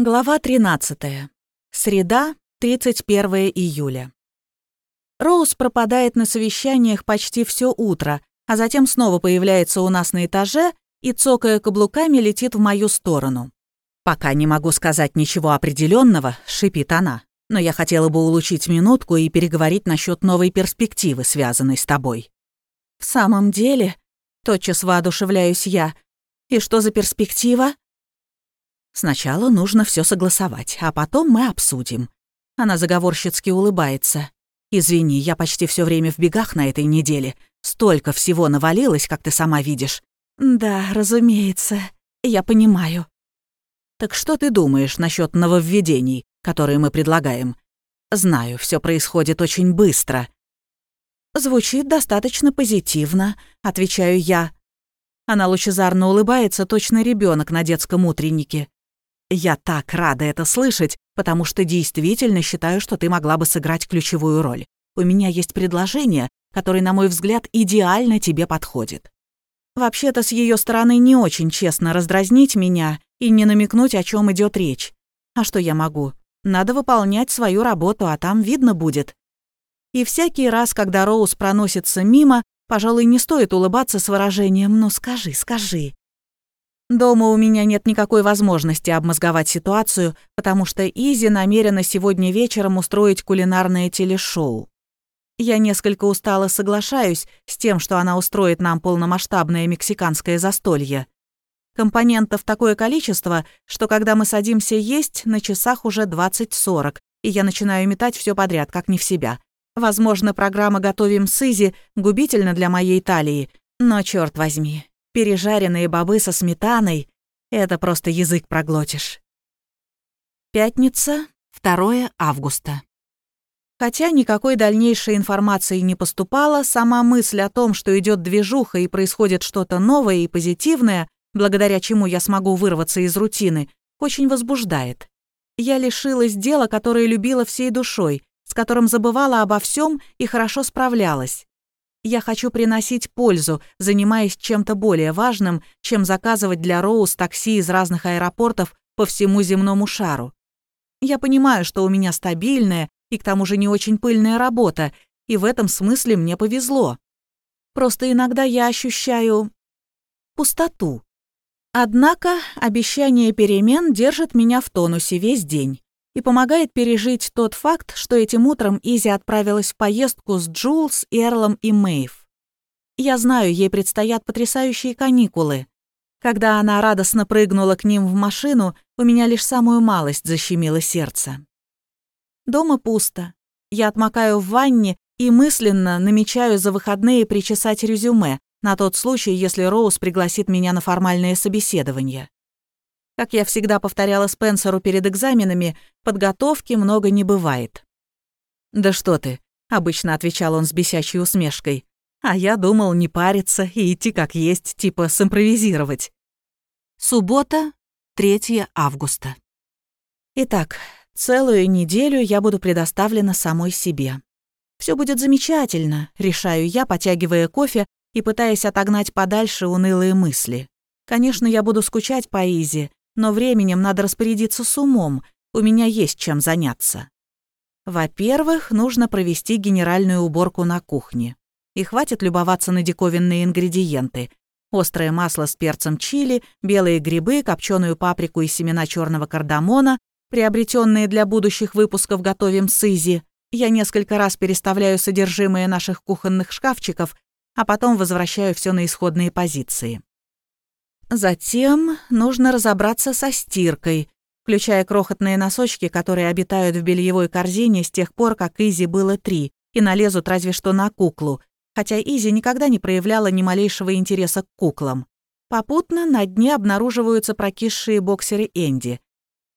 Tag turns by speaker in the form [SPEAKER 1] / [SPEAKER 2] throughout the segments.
[SPEAKER 1] Глава 13. Среда, 31 июля. Роуз пропадает на совещаниях почти все утро, а затем снова появляется у нас на этаже и, цокая каблуками, летит в мою сторону. «Пока не могу сказать ничего определенного, шипит она, «но я хотела бы улучшить минутку и переговорить насчет новой перспективы, связанной с тобой». «В самом деле?» — тотчас воодушевляюсь я. «И что за перспектива?» Сначала нужно все согласовать, а потом мы обсудим. Она заговорщицки улыбается. Извини, я почти все время в бегах на этой неделе. Столько всего навалилось, как ты сама видишь. Да, разумеется. Я понимаю. Так что ты думаешь насчет нововведений, которые мы предлагаем? Знаю, все происходит очень быстро. Звучит достаточно позитивно, отвечаю я. Она лучезарно улыбается, точно ребенок на детском утреннике. Я так рада это слышать, потому что действительно считаю, что ты могла бы сыграть ключевую роль. У меня есть предложение, которое, на мой взгляд, идеально тебе подходит. Вообще-то с ее стороны не очень честно раздразнить меня и не намекнуть, о чем идет речь. А что я могу? Надо выполнять свою работу, а там видно будет. И всякий раз, когда Роуз проносится мимо, пожалуй, не стоит улыбаться с выражением «ну скажи, скажи». Дома у меня нет никакой возможности обмозговать ситуацию, потому что Изи намерена сегодня вечером устроить кулинарное телешоу. Я несколько устало соглашаюсь с тем, что она устроит нам полномасштабное мексиканское застолье. Компонентов такое количество, что когда мы садимся есть, на часах уже 20-40, и я начинаю метать все подряд, как не в себя. Возможно, программа «Готовим с Изи» губительна для моей талии, но черт возьми, Пережаренные бобы со сметаной — это просто язык проглотишь. Пятница, 2 августа. Хотя никакой дальнейшей информации не поступало, сама мысль о том, что идет движуха и происходит что-то новое и позитивное, благодаря чему я смогу вырваться из рутины, очень возбуждает. Я лишилась дела, которое любила всей душой, с которым забывала обо всем и хорошо справлялась. Я хочу приносить пользу, занимаясь чем-то более важным, чем заказывать для Роуз такси из разных аэропортов по всему земному шару. Я понимаю, что у меня стабильная и к тому же не очень пыльная работа, и в этом смысле мне повезло. Просто иногда я ощущаю пустоту. Однако обещание перемен держит меня в тонусе весь день и помогает пережить тот факт, что этим утром Изи отправилась в поездку с Джулс, Эрлом и Мэйв. Я знаю, ей предстоят потрясающие каникулы. Когда она радостно прыгнула к ним в машину, у меня лишь самую малость защемило сердце. Дома пусто. Я отмокаю в ванне и мысленно намечаю за выходные причесать резюме на тот случай, если Роуз пригласит меня на формальное собеседование. Как я всегда повторяла Спенсеру перед экзаменами, подготовки много не бывает. «Да что ты», — обычно отвечал он с бесячей усмешкой. «А я думал не париться и идти как есть, типа симпровизировать». Суббота, 3 августа. Итак, целую неделю я буду предоставлена самой себе. Все будет замечательно, решаю я, потягивая кофе и пытаясь отогнать подальше унылые мысли. Конечно, я буду скучать по Изи, но временем надо распорядиться с умом, у меня есть чем заняться. Во-первых, нужно провести генеральную уборку на кухне. И хватит любоваться на диковинные ингредиенты. Острое масло с перцем чили, белые грибы, копченую паприку и семена черного кардамона, приобретенные для будущих выпусков «Готовим с Изи». Я несколько раз переставляю содержимое наших кухонных шкафчиков, а потом возвращаю все на исходные позиции. Затем нужно разобраться со стиркой, включая крохотные носочки, которые обитают в бельевой корзине с тех пор, как Изи было три, и налезут разве что на куклу, хотя Изи никогда не проявляла ни малейшего интереса к куклам. Попутно на дне обнаруживаются прокисшие боксеры Энди.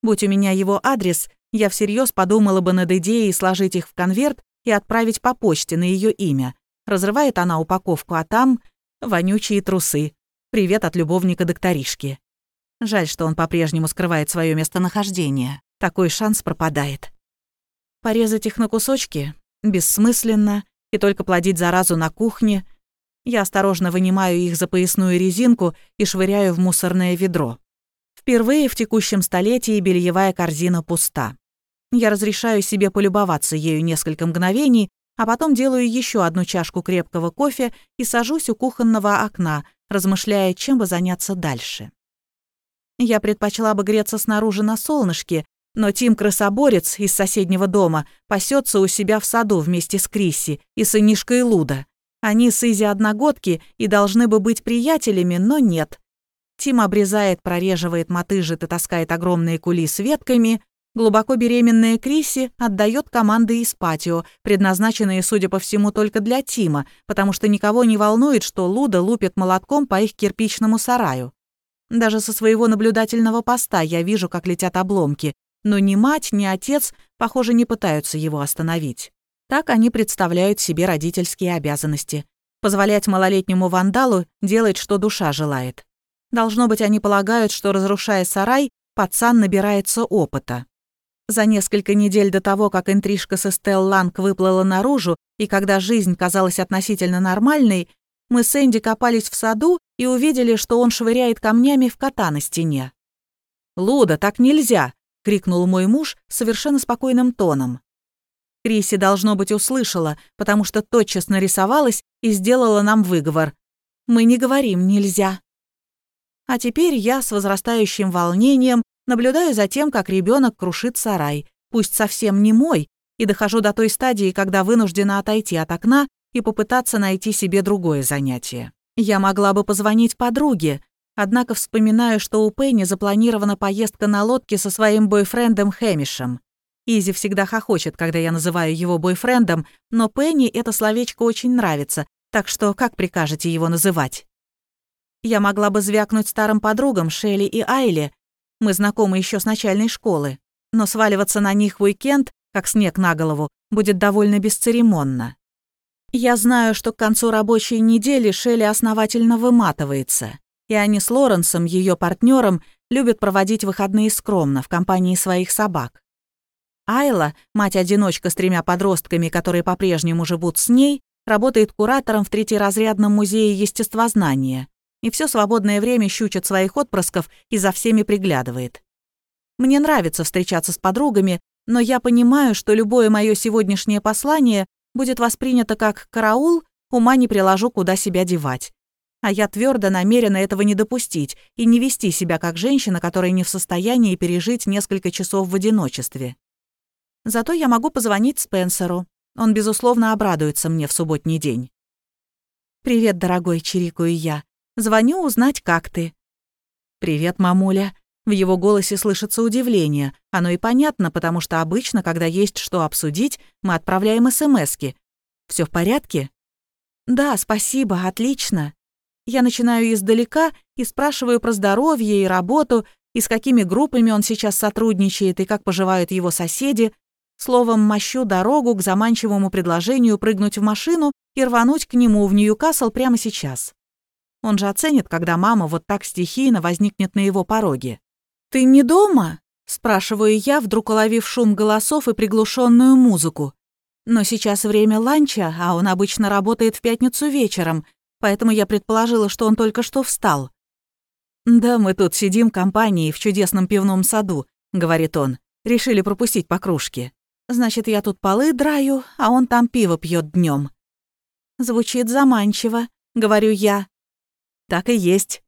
[SPEAKER 1] Будь у меня его адрес, я всерьез подумала бы над идеей сложить их в конверт и отправить по почте на ее имя. Разрывает она упаковку, а там вонючие трусы. Привет от любовника докторишки. Жаль, что он по-прежнему скрывает свое местонахождение. Такой шанс пропадает. Порезать их на кусочки бессмысленно, и только плодить заразу на кухне. Я осторожно вынимаю их за поясную резинку и швыряю в мусорное ведро. Впервые в текущем столетии бельевая корзина пуста. Я разрешаю себе полюбоваться ею несколько мгновений, а потом делаю еще одну чашку крепкого кофе и сажусь у кухонного окна, размышляя, чем бы заняться дальше. Я предпочла бы греться снаружи на солнышке, но Тим Красоборец из соседнего дома пасется у себя в саду вместе с Крисси и сынишкой Луда. Они с Изи одногодки и должны бы быть приятелями, но нет. Тим обрезает, прореживает мотыжит и таскает огромные кули с ветками. Глубоко беременная Крисси отдает команды из патио, предназначенные, судя по всему, только для Тима, потому что никого не волнует, что Луда лупит молотком по их кирпичному сараю. Даже со своего наблюдательного поста я вижу, как летят обломки, но ни мать, ни отец, похоже, не пытаются его остановить. Так они представляют себе родительские обязанности. Позволять малолетнему вандалу делать, что душа желает. Должно быть, они полагают, что, разрушая сарай, пацан набирается опыта. За несколько недель до того, как интрижка с Эстел Ланг выплыла наружу, и когда жизнь казалась относительно нормальной, мы с Энди копались в саду и увидели, что он швыряет камнями в кота на стене. «Луда, так нельзя!» — крикнул мой муж совершенно спокойным тоном. Криси, должно быть, услышала, потому что тотчас нарисовалась и сделала нам выговор. «Мы не говорим «нельзя». А теперь я с возрастающим волнением наблюдаю за тем, как ребенок крушит сарай, пусть совсем не мой, и дохожу до той стадии, когда вынуждена отойти от окна и попытаться найти себе другое занятие. Я могла бы позвонить подруге, Однако вспоминаю, что у Пенни запланирована поездка на лодке со своим бойфрендом Хэмишем. Изи всегда хохочет, когда я называю его бойфрендом, но Пенни это словечко очень нравится, так что как прикажете его называть? Я могла бы звякнуть старым подругам Шелли и Айли, мы знакомы еще с начальной школы, но сваливаться на них в уикенд, как снег на голову, будет довольно бесцеремонно. Я знаю, что к концу рабочей недели Шелли основательно выматывается и они с Лоренсом, ее партнером, любят проводить выходные скромно в компании своих собак. Айла, мать-одиночка с тремя подростками, которые по-прежнему живут с ней, работает куратором в третьеразрядном музее естествознания и все свободное время щучит своих отпрысков и за всеми приглядывает. Мне нравится встречаться с подругами, но я понимаю, что любое мое сегодняшнее послание будет воспринято как «караул», ума не приложу, куда себя девать. А я твердо намерена этого не допустить и не вести себя как женщина, которая не в состоянии пережить несколько часов в одиночестве. Зато я могу позвонить Спенсеру. Он, безусловно, обрадуется мне в субботний день. «Привет, дорогой», — чирикаю я. «Звоню узнать, как ты». «Привет, мамуля». В его голосе слышится удивление. Оно и понятно, потому что обычно, когда есть что обсудить, мы отправляем СМСки. Все в порядке?» «Да, спасибо, отлично». Я начинаю издалека и спрашиваю про здоровье и работу, и с какими группами он сейчас сотрудничает, и как поживают его соседи. Словом, мощу дорогу к заманчивому предложению прыгнуть в машину и рвануть к нему в Ньюкасл прямо сейчас. Он же оценит, когда мама вот так стихийно возникнет на его пороге. «Ты не дома?» — спрашиваю я, вдруг уловив шум голосов и приглушенную музыку. Но сейчас время ланча, а он обычно работает в пятницу вечером, поэтому я предположила, что он только что встал. «Да, мы тут сидим компанией в чудесном пивном саду», — говорит он. «Решили пропустить по кружке. Значит, я тут полы драю, а он там пиво пьет днем. «Звучит заманчиво», — говорю я. «Так и есть.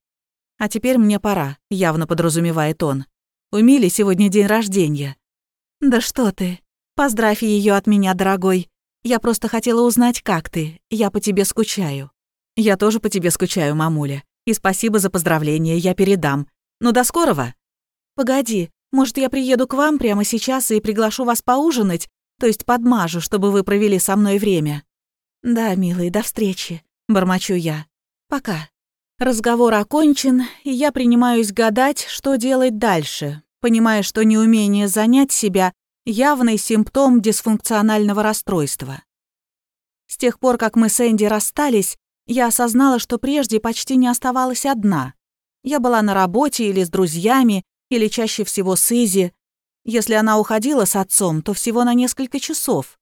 [SPEAKER 1] А теперь мне пора», — явно подразумевает он. «У Мили сегодня день рождения». «Да что ты. Поздравь ее от меня, дорогой. Я просто хотела узнать, как ты. Я по тебе скучаю». «Я тоже по тебе скучаю, мамуля. И спасибо за поздравления, я передам. Ну, до скорого!» «Погоди, может, я приеду к вам прямо сейчас и приглашу вас поужинать, то есть подмажу, чтобы вы провели со мной время?» «Да, милый, до встречи», — бормочу я. «Пока». Разговор окончен, и я принимаюсь гадать, что делать дальше, понимая, что неумение занять себя — явный симптом дисфункционального расстройства. С тех пор, как мы с Энди расстались, я осознала, что прежде почти не оставалась одна. Я была на работе или с друзьями, или чаще всего с Изи. Если она уходила с отцом, то всего на несколько часов.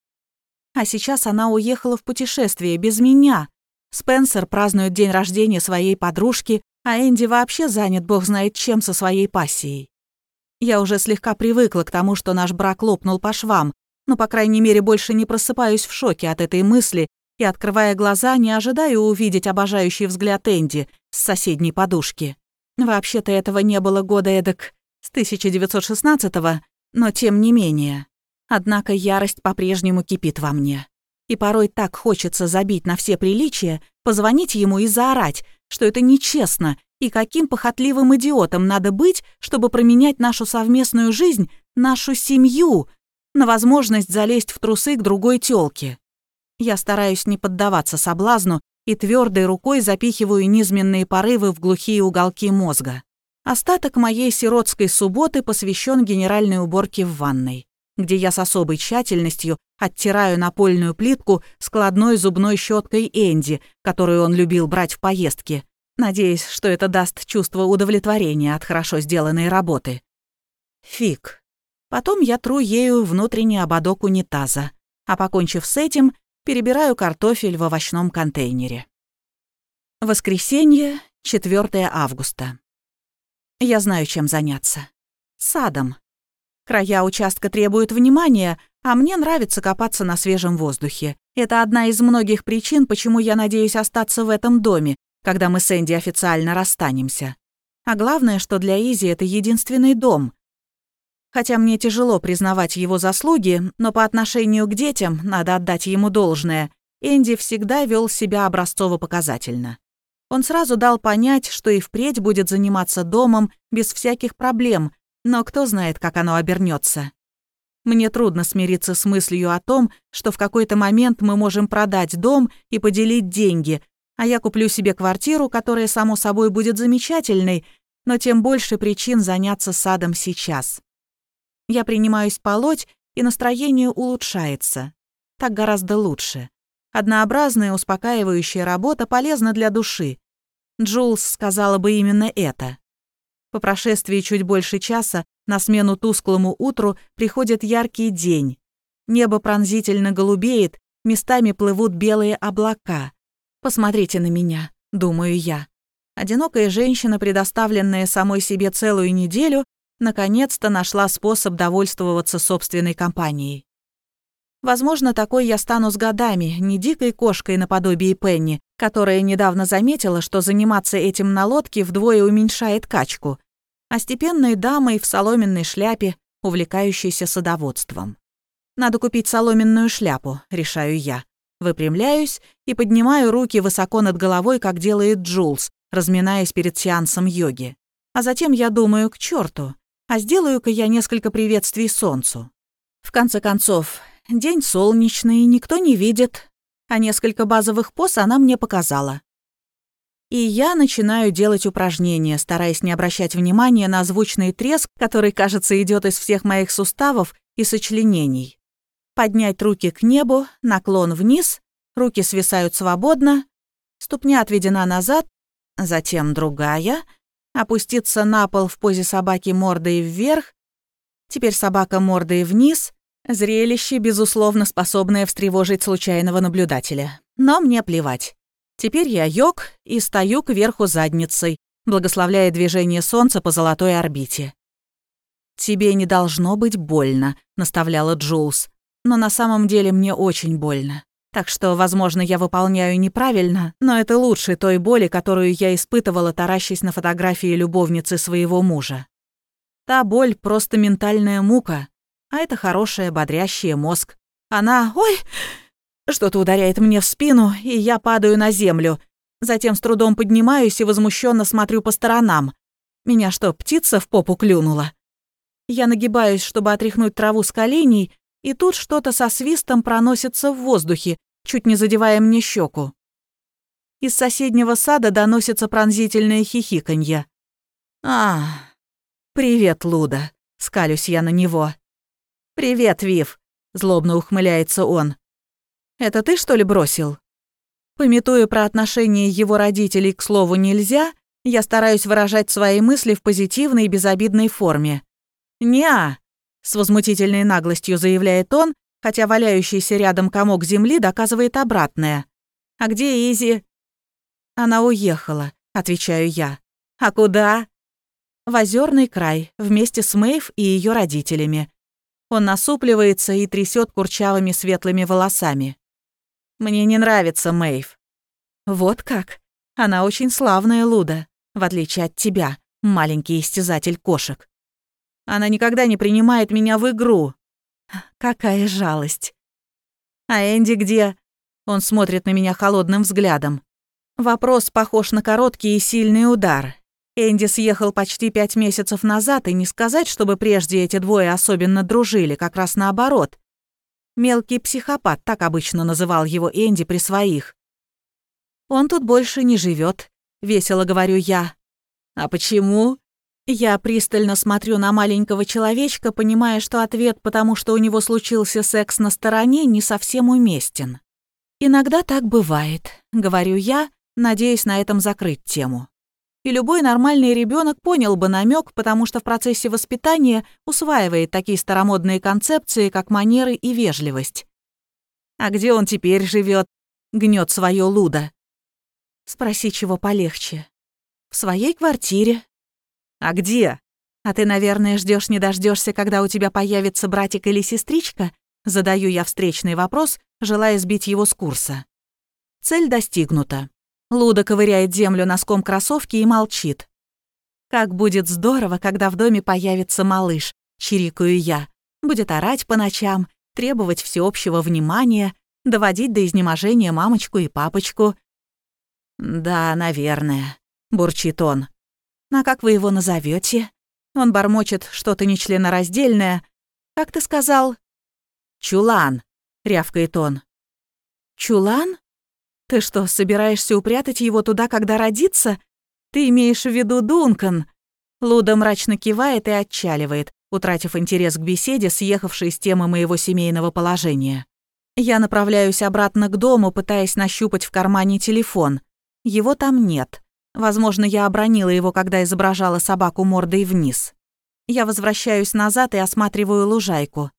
[SPEAKER 1] А сейчас она уехала в путешествие без меня. Спенсер празднует день рождения своей подружки, а Энди вообще занят бог знает чем со своей пассией. Я уже слегка привыкла к тому, что наш брак лопнул по швам, но, по крайней мере, больше не просыпаюсь в шоке от этой мысли и, открывая глаза, не ожидаю увидеть обожающий взгляд Энди с соседней подушки. Вообще-то этого не было года эдак с 1916-го, но тем не менее. Однако ярость по-прежнему кипит во мне. И порой так хочется забить на все приличия, позвонить ему и заорать, что это нечестно, и каким похотливым идиотом надо быть, чтобы променять нашу совместную жизнь, нашу семью, на возможность залезть в трусы к другой тёлке. Я стараюсь не поддаваться соблазну и твердой рукой запихиваю низменные порывы в глухие уголки мозга. Остаток моей сиротской субботы посвящен генеральной уборке в ванной, где я с особой тщательностью оттираю напольную плитку складной зубной щеткой Энди, которую он любил брать в поездки, надеясь, что это даст чувство удовлетворения от хорошо сделанной работы. Фиг. Потом я тру ею внутренний ободок унитаза, а покончив с этим, перебираю картофель в овощном контейнере. Воскресенье, 4 августа. Я знаю, чем заняться. Садом. Края участка требуют внимания, а мне нравится копаться на свежем воздухе. Это одна из многих причин, почему я надеюсь остаться в этом доме, когда мы с Энди официально расстанемся. А главное, что для Изи это единственный дом. Хотя мне тяжело признавать его заслуги, но по отношению к детям надо отдать ему должное. Энди всегда вел себя образцово-показательно. Он сразу дал понять, что и впредь будет заниматься домом без всяких проблем, но кто знает, как оно обернется. Мне трудно смириться с мыслью о том, что в какой-то момент мы можем продать дом и поделить деньги, а я куплю себе квартиру, которая, само собой, будет замечательной, но тем больше причин заняться садом сейчас. Я принимаюсь полоть, и настроение улучшается. Так гораздо лучше. Однообразная, успокаивающая работа полезна для души. Джулс сказала бы именно это. По прошествии чуть больше часа на смену тусклому утру приходит яркий день. Небо пронзительно голубеет, местами плывут белые облака. «Посмотрите на меня», — думаю я. Одинокая женщина, предоставленная самой себе целую неделю, наконец-то нашла способ довольствоваться собственной компанией. Возможно, такой я стану с годами, не дикой кошкой наподобие Пенни, которая недавно заметила, что заниматься этим на лодке вдвое уменьшает качку, а степенной дамой в соломенной шляпе, увлекающейся садоводством. Надо купить соломенную шляпу, решаю я. Выпрямляюсь и поднимаю руки высоко над головой, как делает Джулс, разминаясь перед сеансом йоги. А затем я думаю, к черту, а сделаю-ка я несколько приветствий солнцу. В конце концов, День солнечный, никто не видит, а несколько базовых поз она мне показала. И я начинаю делать упражнения, стараясь не обращать внимания на звучный треск, который, кажется, идет из всех моих суставов и сочленений. Поднять руки к небу, наклон вниз, руки свисают свободно, ступня отведена назад, затем другая, опуститься на пол в позе собаки мордой вверх, теперь собака мордой вниз, Зрелище, безусловно, способное встревожить случайного наблюдателя. Но мне плевать. Теперь я йог и стою кверху задницей, благословляя движение Солнца по золотой орбите. «Тебе не должно быть больно», — наставляла Джулс. «Но на самом деле мне очень больно. Так что, возможно, я выполняю неправильно, но это лучше той боли, которую я испытывала, таращась на фотографии любовницы своего мужа. Та боль — просто ментальная мука, а это хорошая, бодрящая мозг. Она... Ой! Что-то ударяет мне в спину, и я падаю на землю. Затем с трудом поднимаюсь и возмущенно смотрю по сторонам. Меня что, птица в попу клюнула? Я нагибаюсь, чтобы отряхнуть траву с коленей, и тут что-то со свистом проносится в воздухе, чуть не задевая мне щеку. Из соседнего сада доносится пронзительное хихиканье. «А, привет, Луда», — скалюсь я на него. «Привет, Вив», — злобно ухмыляется он. «Это ты, что ли, бросил?» Пометуя про отношение его родителей к слову «нельзя», я стараюсь выражать свои мысли в позитивной и безобидной форме. «Не-а», с возмутительной наглостью заявляет он, хотя валяющийся рядом комок земли доказывает обратное. «А где Изи?» «Она уехала», — отвечаю я. А куда?» «В озерный край, вместе с Мэйв и ее родителями». Он насупливается и трясет курчавыми светлыми волосами. «Мне не нравится Мэйв». «Вот как? Она очень славная Луда, в отличие от тебя, маленький истязатель кошек. Она никогда не принимает меня в игру. Какая жалость. А Энди где? Он смотрит на меня холодным взглядом. Вопрос похож на короткий и сильный удар. Энди съехал почти пять месяцев назад, и не сказать, чтобы прежде эти двое особенно дружили, как раз наоборот. Мелкий психопат, так обычно называл его Энди при своих. Он тут больше не живет, весело говорю я. А почему? Я пристально смотрю на маленького человечка, понимая, что ответ «потому что у него случился секс на стороне» не совсем уместен. «Иногда так бывает», — говорю я, надеясь на этом закрыть тему. И любой нормальный ребенок понял бы намек, потому что в процессе воспитания усваивает такие старомодные концепции, как манеры и вежливость. «А где он теперь живет? гнет свое Луда. «Спроси, чего полегче». «В своей квартире», «А где?» «А ты, наверное, ждешь не дождешься, когда у тебя появится братик или сестричка?» Задаю я встречный вопрос, желая сбить его с курса. Цель достигнута. Луда ковыряет землю носком кроссовки и молчит. «Как будет здорово, когда в доме появится малыш», — чирикаю я. «Будет орать по ночам, требовать всеобщего внимания, доводить до изнеможения мамочку и папочку». «Да, наверное», — бурчит он. «А как вы его назовете? Он бормочет что-то нечленораздельное. «Как ты сказал?» «Чулан», — рявкает он. «Чулан? Ты что, собираешься упрятать его туда, когда родится? Ты имеешь в виду Дункан?» Луда мрачно кивает и отчаливает, утратив интерес к беседе, съехавшей с темы моего семейного положения. Я направляюсь обратно к дому, пытаясь нащупать в кармане телефон. Его там нет. Возможно, я обронила его, когда изображала собаку мордой вниз. Я возвращаюсь назад и осматриваю лужайку.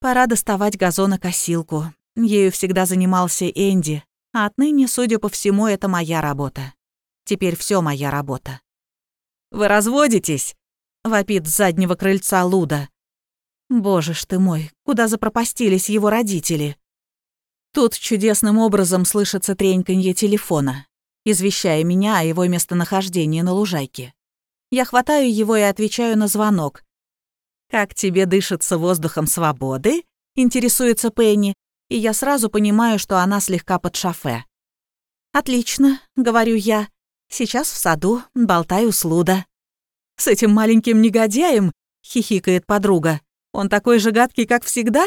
[SPEAKER 1] Пора доставать газонокосилку. Ею всегда занимался Энди, а отныне, судя по всему, это моя работа. Теперь все моя работа. «Вы разводитесь?» — вопит с заднего крыльца Луда. «Боже ж ты мой, куда запропастились его родители?» Тут чудесным образом слышится треньканье телефона извещая меня о его местонахождении на лужайке. Я хватаю его и отвечаю на звонок. «Как тебе дышится воздухом свободы?» — интересуется Пенни, и я сразу понимаю, что она слегка под шофе. «Отлично», — говорю я. «Сейчас в саду, болтаю с Луда». «С этим маленьким негодяем?» — хихикает подруга. «Он такой же гадкий, как всегда?»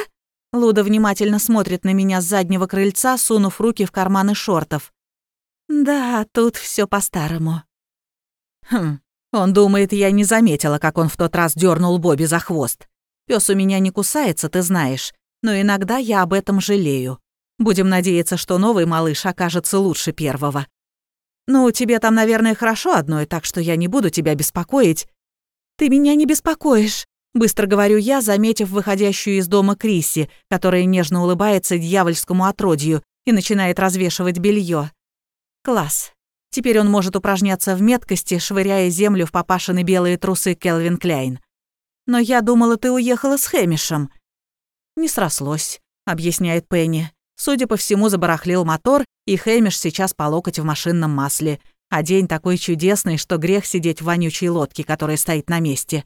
[SPEAKER 1] Луда внимательно смотрит на меня с заднего крыльца, сунув руки в карманы шортов. Да, тут все по-старому. Хм, он думает, я не заметила, как он в тот раз дернул Бобби за хвост. Пес у меня не кусается, ты знаешь, но иногда я об этом жалею. Будем надеяться, что новый малыш окажется лучше первого. Ну, тебе там, наверное, хорошо одной, так что я не буду тебя беспокоить. Ты меня не беспокоишь, быстро говорю я, заметив выходящую из дома Криси, которая нежно улыбается дьявольскому отродью и начинает развешивать белье. Класс. Теперь он может упражняться в меткости, швыряя землю в папашины белые трусы Келвин Кляйн. Но я думала, ты уехала с Хэмишем. Не срослось, объясняет Пенни. Судя по всему, забарахлил мотор, и Хэмиш сейчас по локоть в машинном масле. А день такой чудесный, что грех сидеть в вонючей лодке, которая стоит на месте.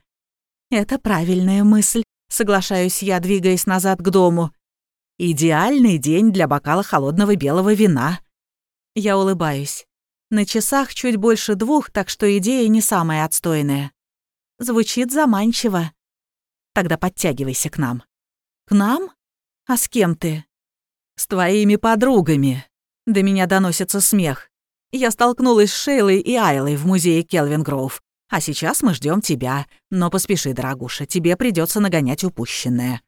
[SPEAKER 1] Это правильная мысль, соглашаюсь я, двигаясь назад к дому. Идеальный день для бокала холодного белого вина, я улыбаюсь. На часах чуть больше двух, так что идея не самая отстойная. Звучит заманчиво. Тогда подтягивайся к нам. К нам? А с кем ты? С твоими подругами. До меня доносится смех. Я столкнулась с Шейлой и Айлой в музее Келвин Гроув. А сейчас мы ждем тебя. Но поспеши, дорогуша, тебе придется нагонять упущенное.